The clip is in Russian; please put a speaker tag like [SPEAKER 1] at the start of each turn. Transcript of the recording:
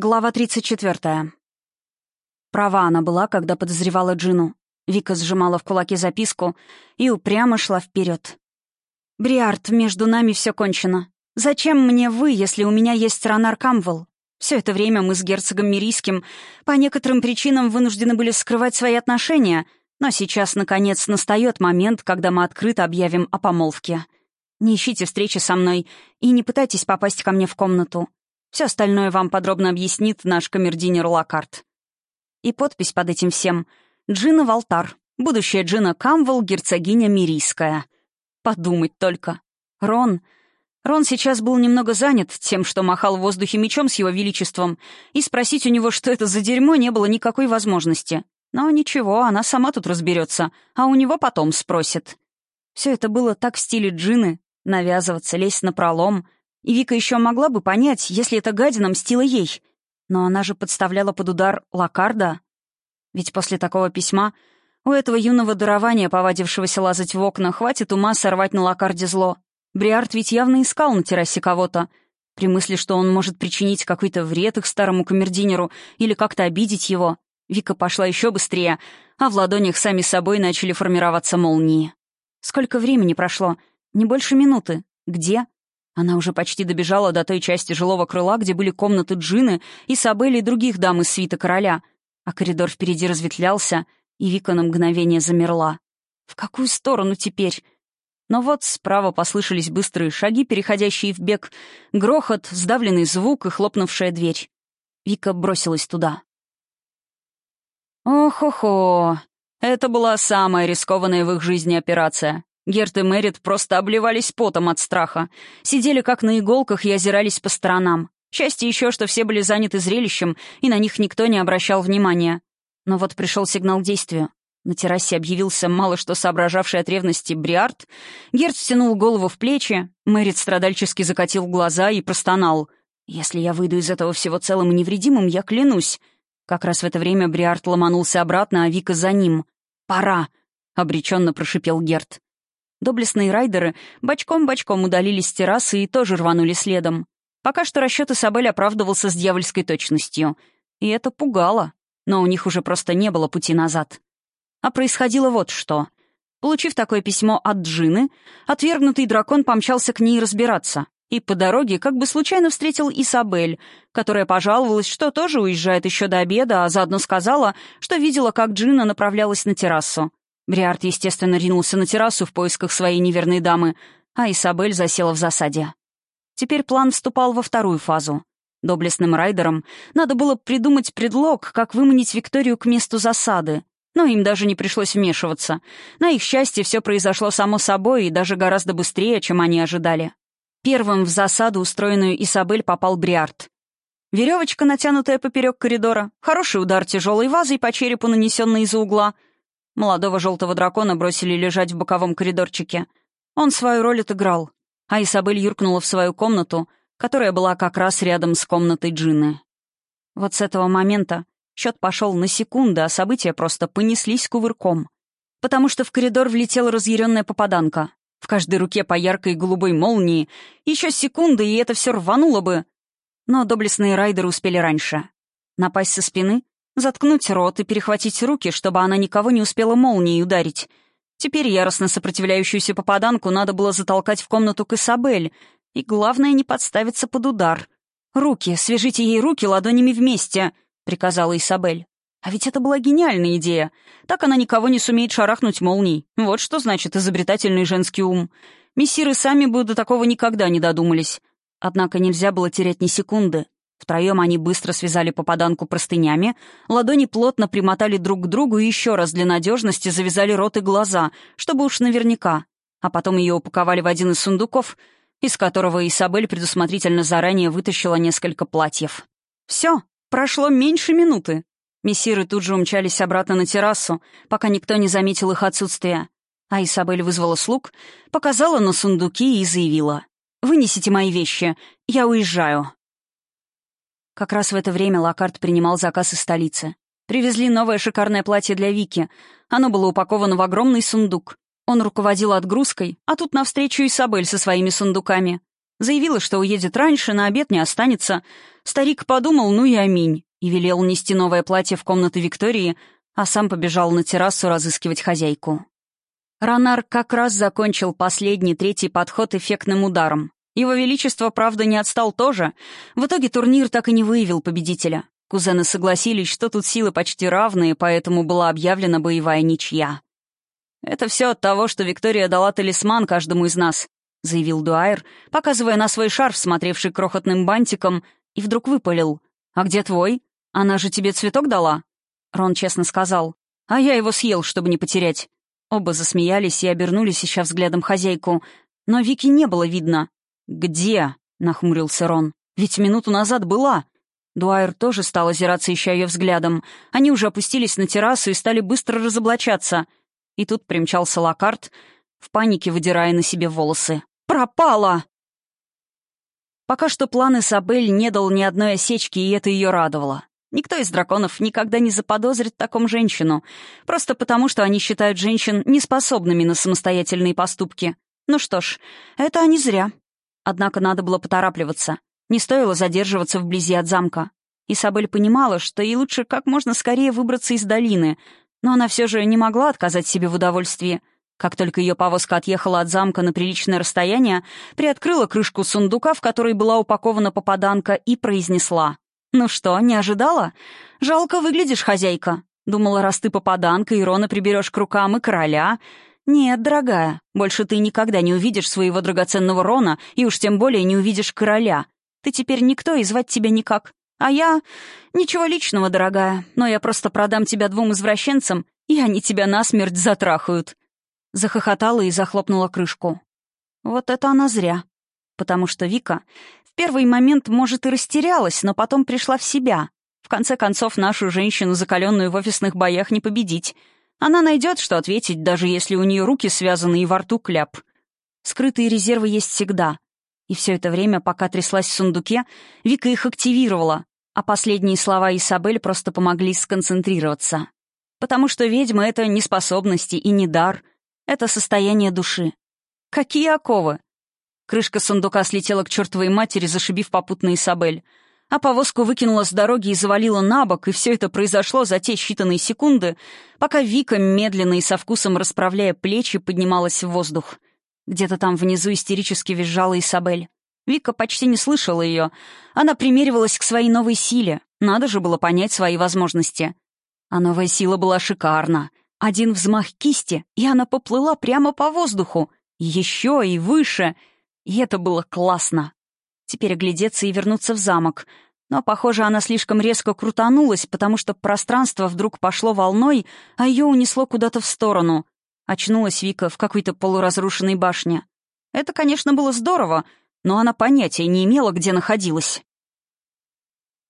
[SPEAKER 1] Глава 34. Права она была, когда подозревала Джину. Вика сжимала в кулаке записку и упрямо шла вперед. «Бриард, между нами все кончено. Зачем мне вы, если у меня есть Ранар Камвелл? Все это время мы с герцогом Мирийским по некоторым причинам вынуждены были скрывать свои отношения, но сейчас, наконец, настает момент, когда мы открыто объявим о помолвке. Не ищите встречи со мной и не пытайтесь попасть ко мне в комнату. Все остальное вам подробно объяснит наш камердинер Лакарт. И подпись под этим всем — Джина Валтар, будущая Джина Камвелл, герцогиня Мирийская. Подумать только. Рон... Рон сейчас был немного занят тем, что махал в воздухе мечом с его величеством, и спросить у него, что это за дерьмо, не было никакой возможности. Но ничего, она сама тут разберется, а у него потом спросит. Все это было так в стиле Джины — навязываться, лезть на пролом — и Вика еще могла бы понять, если эта гадина мстила ей. Но она же подставляла под удар Лакарда. Ведь после такого письма у этого юного дарования, повадившегося лазать в окна, хватит ума сорвать на Лакарде зло. Бриард ведь явно искал на террасе кого-то. При мысли, что он может причинить какой-то вред их старому камердинеру или как-то обидеть его, Вика пошла еще быстрее, а в ладонях сами собой начали формироваться молнии. Сколько времени прошло? Не больше минуты. Где? Она уже почти добежала до той части жилого крыла, где были комнаты Джины, Исабели и других дам из свита короля. А коридор впереди разветвлялся, и Вика на мгновение замерла. В какую сторону теперь? Но вот справа послышались быстрые шаги, переходящие в бег, грохот, сдавленный звук и хлопнувшая дверь. Вика бросилась туда. Ох-охо! Это была самая рискованная в их жизни операция. Герт и Мэрит просто обливались потом от страха. Сидели как на иголках и озирались по сторонам. Счастье еще, что все были заняты зрелищем, и на них никто не обращал внимания. Но вот пришел сигнал действию. На террасе объявился мало что соображавший от ревности Бриард. Герт стянул голову в плечи, Мэрит страдальчески закатил глаза и простонал. «Если я выйду из этого всего целым и невредимым, я клянусь». Как раз в это время Бриард ломанулся обратно, а Вика за ним. «Пора!» — обреченно прошипел Герт. Доблестные райдеры бочком-бочком удалились с террасы и тоже рванули следом. Пока что расчет Исабель оправдывался с дьявольской точностью. И это пугало. Но у них уже просто не было пути назад. А происходило вот что. Получив такое письмо от Джины, отвергнутый дракон помчался к ней разбираться. И по дороге как бы случайно встретил Исабель, которая пожаловалась, что тоже уезжает еще до обеда, а заодно сказала, что видела, как Джина направлялась на террасу. Бриард, естественно, ринулся на террасу в поисках своей неверной дамы, а Исабель засела в засаде. Теперь план вступал во вторую фазу. Доблестным райдерам надо было придумать предлог, как выманить Викторию к месту засады. Но им даже не пришлось вмешиваться. На их счастье все произошло само собой и даже гораздо быстрее, чем они ожидали. Первым в засаду, устроенную Исабель, попал Бриард. Веревочка, натянутая поперек коридора, хороший удар тяжелой вазой по черепу, нанесенный из-за угла — Молодого желтого дракона бросили лежать в боковом коридорчике. Он свою роль отыграл, а Исабель юркнула в свою комнату, которая была как раз рядом с комнатой Джины. Вот с этого момента счет пошел на секунды, а события просто понеслись кувырком. Потому что в коридор влетела разъяренная попаданка. В каждой руке по яркой голубой молнии. Еще секунды, и это все рвануло бы. Но доблестные райдеры успели раньше. Напасть со спины Заткнуть рот и перехватить руки, чтобы она никого не успела молнией ударить. Теперь яростно сопротивляющуюся попаданку надо было затолкать в комнату к Исабель, и главное не подставиться под удар. «Руки, свяжите ей руки ладонями вместе», — приказала Исабель. А ведь это была гениальная идея. Так она никого не сумеет шарахнуть молнией. Вот что значит изобретательный женский ум. Мессиры сами бы до такого никогда не додумались. Однако нельзя было терять ни секунды. Втроем они быстро связали попаданку простынями, ладони плотно примотали друг к другу и еще раз для надежности завязали рот и глаза, чтобы уж наверняка. А потом ее упаковали в один из сундуков, из которого Исабель предусмотрительно заранее вытащила несколько платьев. Все, прошло меньше минуты. Мессиры тут же умчались обратно на террасу, пока никто не заметил их отсутствия. А Исабель вызвала слуг, показала на сундуки и заявила. «Вынесите мои вещи, я уезжаю». Как раз в это время Локарт принимал заказ из столицы. Привезли новое шикарное платье для Вики. Оно было упаковано в огромный сундук. Он руководил отгрузкой, а тут навстречу Исабель со своими сундуками. Заявила, что уедет раньше, на обед не останется. Старик подумал, ну и аминь, и велел нести новое платье в комнату Виктории, а сам побежал на террасу разыскивать хозяйку. Ронар как раз закончил последний, третий подход эффектным ударом. Его Величество, правда, не отстал тоже. В итоге турнир так и не выявил победителя. Кузены согласились, что тут силы почти равные, поэтому была объявлена боевая ничья. «Это все от того, что Виктория дала талисман каждому из нас», — заявил Дуайр, показывая на свой шарф, смотревший крохотным бантиком, и вдруг выпалил. «А где твой? Она же тебе цветок дала?» Рон честно сказал. «А я его съел, чтобы не потерять». Оба засмеялись и обернулись, ища взглядом хозяйку. Но Вики не было видно. «Где?» — нахмурился Рон. «Ведь минуту назад была». Дуайер тоже стал озираться, ища ее взглядом. Они уже опустились на террасу и стали быстро разоблачаться. И тут примчался Лакарт, в панике выдирая на себе волосы. «Пропала!» Пока что план Исабель не дал ни одной осечки, и это ее радовало. Никто из драконов никогда не заподозрит таком женщину, просто потому что они считают женщин неспособными на самостоятельные поступки. Ну что ж, это они зря. Однако надо было поторапливаться. Не стоило задерживаться вблизи от замка. Исабель понимала, что ей лучше как можно скорее выбраться из долины, но она все же не могла отказать себе в удовольствии. Как только ее повозка отъехала от замка на приличное расстояние, приоткрыла крышку сундука, в которой была упакована попаданка, и произнесла — «Ну что, не ожидала? Жалко выглядишь, хозяйка. Думала, раз ты попаданка, и Рона приберешь к рукам и короля. Нет, дорогая, больше ты никогда не увидишь своего драгоценного Рона, и уж тем более не увидишь короля. Ты теперь никто, и звать тебя никак. А я... Ничего личного, дорогая, но я просто продам тебя двум извращенцам, и они тебя насмерть затрахают». Захохотала и захлопнула крышку. Вот это она зря. Потому что Вика первый момент, может, и растерялась, но потом пришла в себя. В конце концов, нашу женщину, закаленную в офисных боях, не победить. Она найдет, что ответить, даже если у нее руки связаны и во рту кляп. Скрытые резервы есть всегда. И все это время, пока тряслась в сундуке, Вика их активировала, а последние слова Исабель просто помогли сконцентрироваться. Потому что ведьма — это не способности и не дар, это состояние души. Какие оковы? Крышка сундука слетела к чертовой матери, зашибив попутно Исабель. А повозку выкинула с дороги и завалила на бок, и все это произошло за те считанные секунды, пока Вика, медленно и со вкусом расправляя плечи, поднималась в воздух. Где-то там внизу истерически визжала Исабель. Вика почти не слышала ее. Она примеривалась к своей новой силе. Надо же было понять свои возможности. А новая сила была шикарна. Один взмах кисти, и она поплыла прямо по воздуху. Еще и выше — и это было классно. Теперь оглядеться и вернуться в замок. Но, похоже, она слишком резко крутанулась, потому что пространство вдруг пошло волной, а ее унесло куда-то в сторону. Очнулась Вика в какой-то полуразрушенной башне. Это, конечно, было здорово, но она понятия не имела, где находилась.